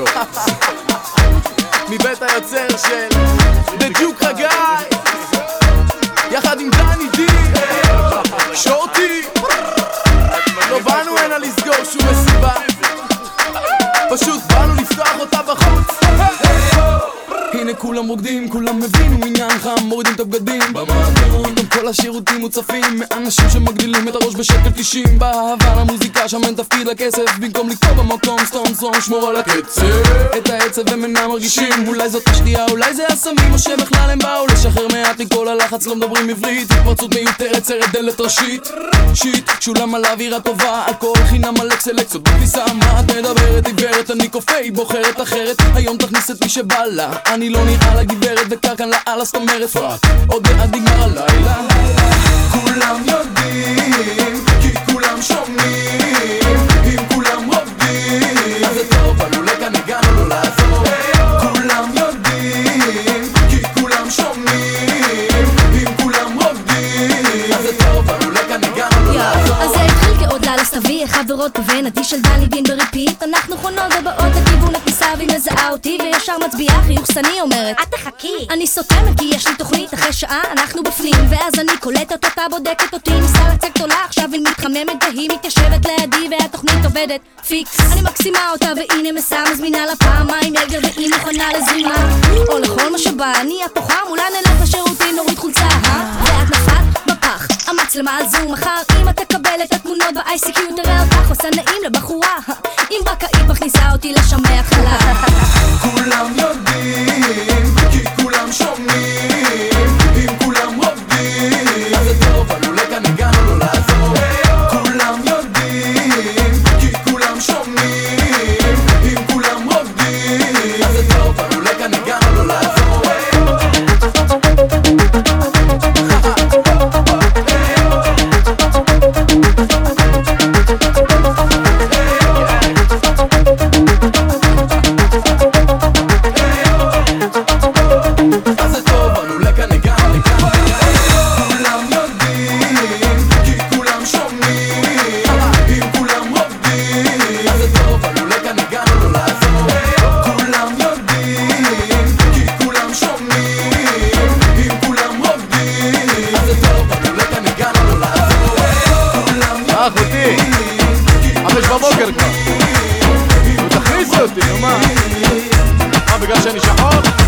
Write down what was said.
go. מבית היוצר של The Duke חגי יחד עם דני די כולם רוקדים, כולם הבינו עניין חם, מורידים את הבגדים. גם כל השירותים מוצפים מאנשים שמגדילים את הראש בשקל 90 באהבה למוזיקה, שם אין תפקיד לכסף במקום לקרוא במקום, סתום סתום, שמור על הקצב. את העצב הם אינם מרגישים, אולי זאת השתייה, אולי זה הסמים או שבכלל הם באו לשחרר מעט מכל הלחץ, לא מדברים עברית התפרצות מיותרת, סרט דלת ראשית. שיט, שולם על אווירה טובה, אלכוהול חינם על אקסלקסות בכניסה מה את מדברת עיוורת, אני כופה, היא בוחרת אחרת. היום תכניס את מי שבא לה אני לא נראה לה גברת וקר כאן לאללה זאת אומרת פאק. עוד מעט נגמר הלילה. כולם יודעים כי כולם שומעים. אם כולם רוקדים אז זה טוב עלו לכאן הגענו לא לעזור. כולם יודעים כי כולם שומעים. אם כולם רוקדים אז זה טוב עלו לכאן הגענו לא לעזור. אז זה התחיל כעוד לילה סתווי, חברות בבנתי של דני דין בריפיט אנחנו חונות ובאות לכיוון הכניסה מזהה אותי וישר מצביעה חיוך שני אומרת את תחכי. אני סותמת כי יש לי תוכנית אחרי שעה אנחנו בפנים ואז אני קולטת אותה בודקת אותי ניסה לצקת עולה עכשיו היא מתחממת והיא מתיישבת לידי והתוכנית עובדת. פיקס. אני מקסימה אותה והנה מסע מזמינה לה פעמיים יגר והיא מוכנה לזרימה. או לכל מה שבא אני הפוחם אולי נלך לשירותים נוריד חולצה אה? ואת נפלת בפח. המצלמה הזו מחר אמא תקבל את התמונות ב-ICQ תראה אותך עושה נעים לבחורה אם רק היית מכניסה אותי לשמח חלק בבוקר כבר. נו, תכניסי אותי, נו מה? מה, בגלל שאני שחור?